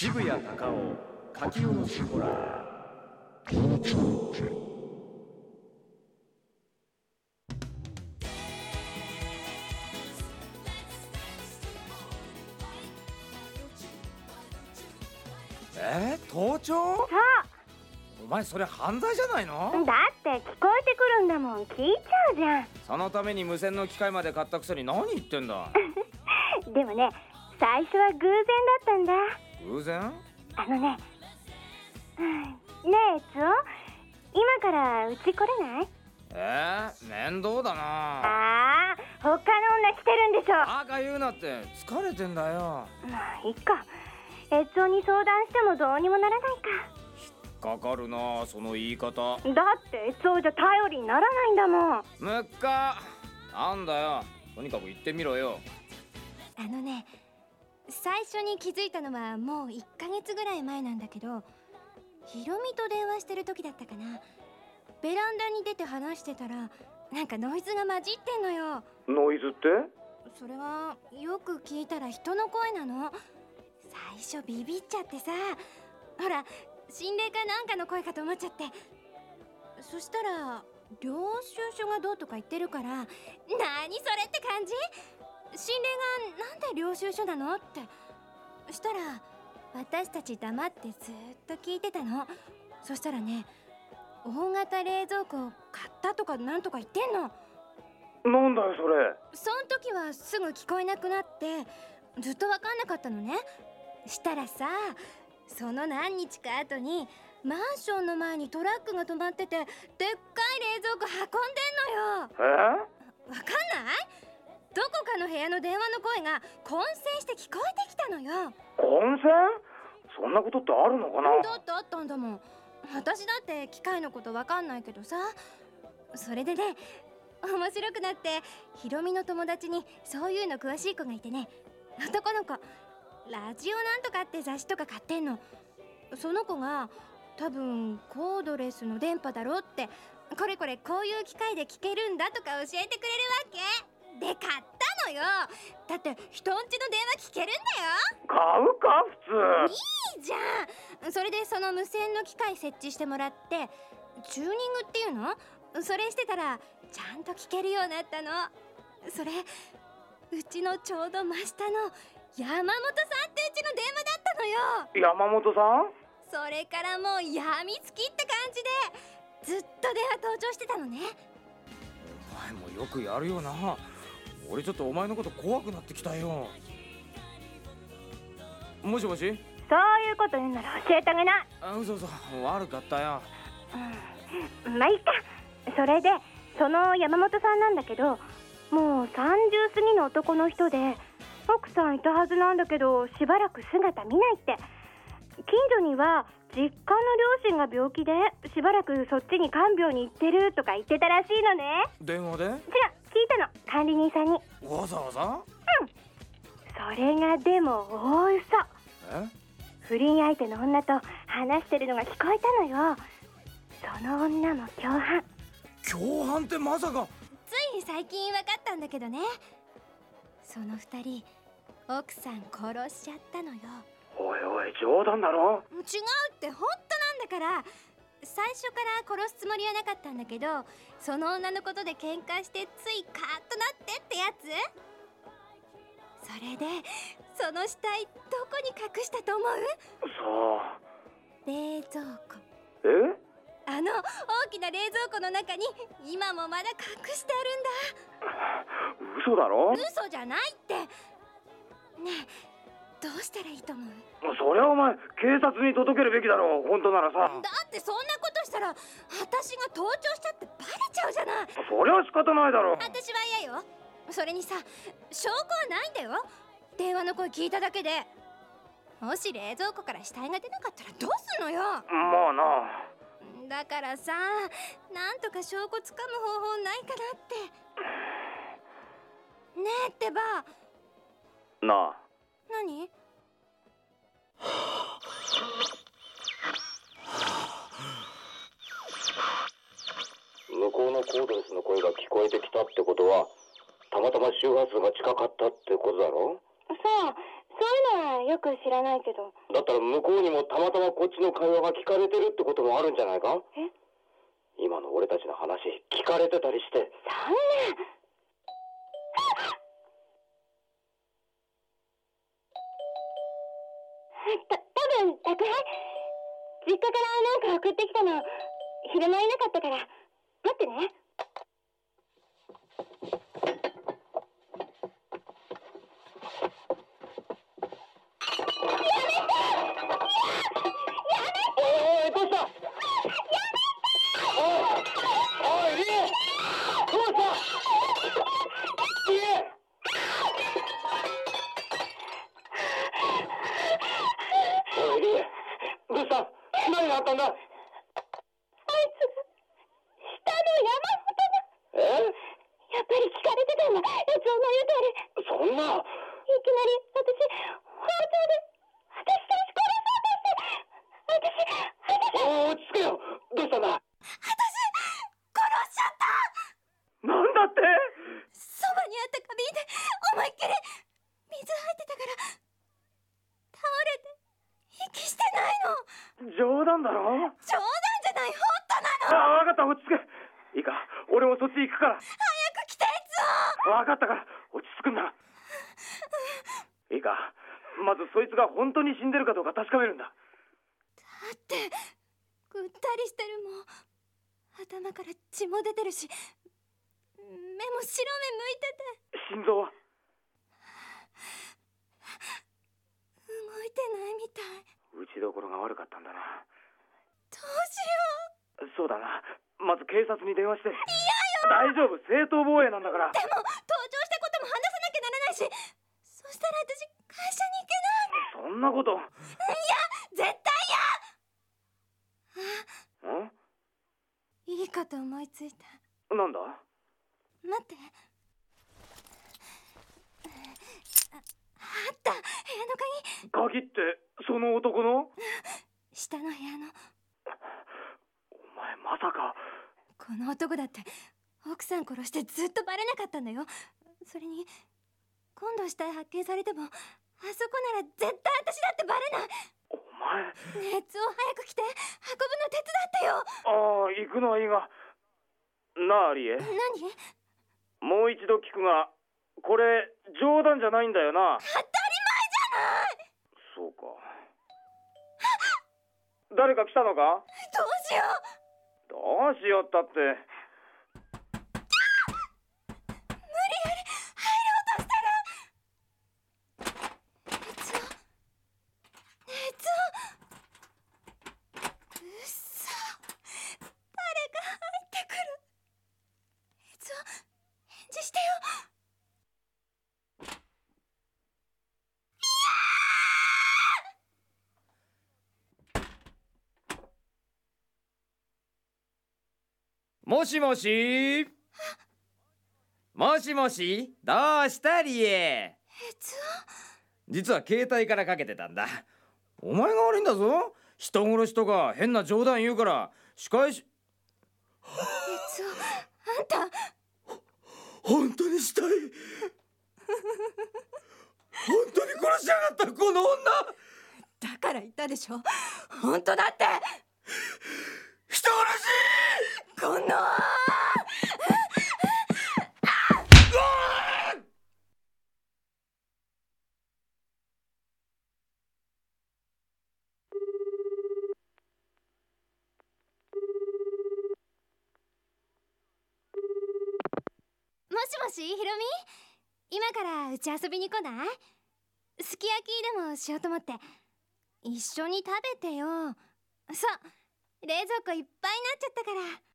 渋谷隆夫書き下ろしホラー。えー、盗聴？さお前それ犯罪じゃないの？あだって聞こえてくるんだもん。聞いちゃうじゃん。そのために無線の機械まで買ったくせに何言ってんだ？でもね最初は偶然だったんだ偶然？あのねうんねえつお今からうち来れない？えー、面倒だな。ああ他の女来てるんでしょ。バカ言うなって疲れてんだよ。まあいいか。えつおに相談してもどうにもならないか。かるなその言い方。かだってえつおじゃ頼りにならないんだもん。むっか。なんだよ。とにかく言ってみろよ。あのね最初に気づいたのはもう1ヶ月ぐらい前なんだけどひろみと電話してる時だったかな。ベランダに出て話してたらなんかノイズが混じってんのよ。ノイズって？それはよく聞いたら人の声なの。最初ビビっちゃってさ。ほら心霊かなんかの声かと思っちゃって。そしたら領収書がどうとか言ってるから何それって感じ？心霊がなんで領収書なの？って。したら私たち黙ってずっと聞いてたの。そしたらね大型冷蔵庫を買ったとかなんとか言ってんの。なんだよそれ。そん時はすぐ聞こえなくなってずっと分かんなかったのね。したらさその何日か後にマンションの前にトラックが止まっててでっかい冷蔵庫運んでんのよの部屋の電話の声が混線して聞こえてきたのよ。混戦？そんなことってあるのかだってあったんだもん。私だって機械のことわかんないけどさ。それでね面白くなってひろみの友達にそういうの詳しい子がいてね。男の子ラジオなんとかって雑誌とか買ってんの。その子が多分コードレスの電波だろうってこれこれこういう機械で聞けるんだとか教えてくれるわけ。で買ったのよ。だって人んちの電話聞けるんだよ。買うか普いいじゃん。それでその無線の機械設置してもらってチューニングっていうの？それしてたらちゃんと聞けるようになったの。それうちのちょうど真下の山本さんってうちの電話だったのよ。通山本さん？それからもうやみつきって感じでずっと電話登場してたのね。お前もよくやるよな俺ちょっとお前のこと怖くなってきたよ。もしもし？そういうこと言うなら教えてあげな。いあ嘘嘘。悪かったよ。うん。まあいいか。それでその山本さんなんだけどもう30過ぎの男の人で奥さんいたはずなんだけどしばらく姿見ないって。近所には実家の両親が病気でしばらくそっちに看病に行ってるとか言ってたらしいのね。電話で？違う管理人さんに。わざわざ？それがでも大嘘。え？不倫相手の女と話してるのが聞こえたのよ。その女も共犯。共犯ってまさか。つい最近分かったんだけどね。その二人奥さん殺しちゃったのよ。おいおい冗談だろ？違うって。本当なんだから最初から殺すつもりはなかったんだけどその女のことで喧嘩してついカーッとなってってやつ。それでその死体どこに隠したと思う？そう冷蔵庫。え？あの大きな冷蔵庫の中に今もまだ隠してあ嘘だろ？るんだ嘘じゃないって。ねえどうしたらいいと思う？そりゃお前警察に届けるべきだろう本当ならさ。だってそんなことしたら私が盗聴しちゃってバレちゃうじゃない。そりゃ仕方ないだろう。私は嫌よ。それにさ証拠はないんだよ。電話の声聞いただけで。もし冷蔵庫から死体が出なかったらどうすんのよ？まあな。だからさなんとか証拠つかむ方法ないかなって。ねえってば。なあ何？向こうのコードレスの声が聞こえてきたってことはたまたま周波数が近かったってことだろ？そうそういうのはよく知らないけど。だったら向こうにもたまたまこっちの会話が聞かれてるってこともあるんじゃないか？え？今の俺たちの話聞かれてたりして。そんな宅実家からなんか送ってきたの昼間いなかったから。待ってねおいおいどうしたおいおいリエどうしたリエおいリエどうした何があったんだあいつ下の山本だえやっぱり聞かれてたんだエツオの言う通りそんないきなり私包丁で私たち殺そうとして私私おい落ち着けよどうしたんだ殺しちゃったなんだってそばにあった花瓶で思いっきり水入ってたから倒れて息してないの冗談だろ冗談じゃない本当なの。あ分かった落ち着けいいか俺もそっち行くから。早く来てエツ分かったから落ち着くんだいいかまずそいつが本当に死んでるかどうか確かめるんだ。オだってぐったりしてるもん。頭から血も出てるし目も白目向いてて。心臓は？動いてないみたい。打ちどころが悪かったんだなそうだな。まず警察に電話して。大丈夫正当防衛なんだから。うでも登場したことも話さなきゃならないし。そしたら私会社に行けな。いそんなこと。絶対ん？嫌いいこと思いついた。なんだ？待って。ああった。部屋の鍵。鍵ってその男の？下の部屋のまさか。この男だって奥さん殺してずっとバレなかったんだよ。それに今度死体発見されてもあそこなら絶対私だってバレない。お前。熱を早く来て運ぶの手伝ってよ。ああ行くのはいいが。なあリエ。何？もう一度聞くがこれ冗談じゃないんだよな。当たり前じゃない！そうか。誰か来たのか？どうしようどうしよったって無理やり入ろうとしたら熱を熱をうっそ誰か入ってくる熱を返事してよもしもし？もしもし？どうしたリエ熱実は携帯からかけてたんだ。お前が悪いんだぞ。人殺しとか変な冗談言うから仕返し。を熱をあんた？本当にしたい。本当に殺しやがったこの女。だから言ったでしょ。本当だってこのもしもしひろみ今からうち遊びに来ない？すき焼きでもしようと思って。一緒に食べてよ。そう冷蔵庫いっぱいになっちゃったから。